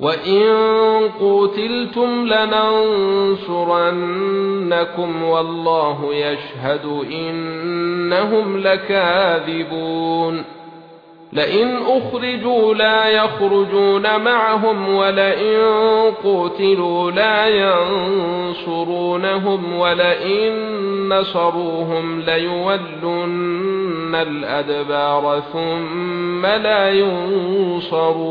وَإِن قُتِلْتُمْ لَنَنصُرَنَّكُمْ وَاللَّهُ يَشْهَدُ إِنَّهُمْ لَكَاذِبُونَ لئن اخرجوا لا يخرجون معهم ولئن قتلوا لا ينصرونهم ولئن نصروهم ليولن الادبار ثم لا ينصرون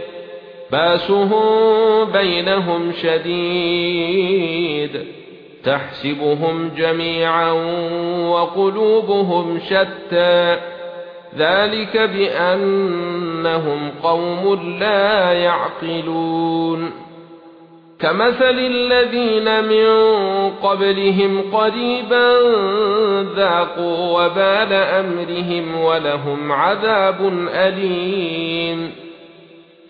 باسهم بينهم شديد تحسبهم جميعا وقلوبهم شتى ذلك بأنهم قوم لا يعقلون. كمثل الذين من قبلهم قريبا ذاقوا وبال أمرهم ولهم عذاب أليم.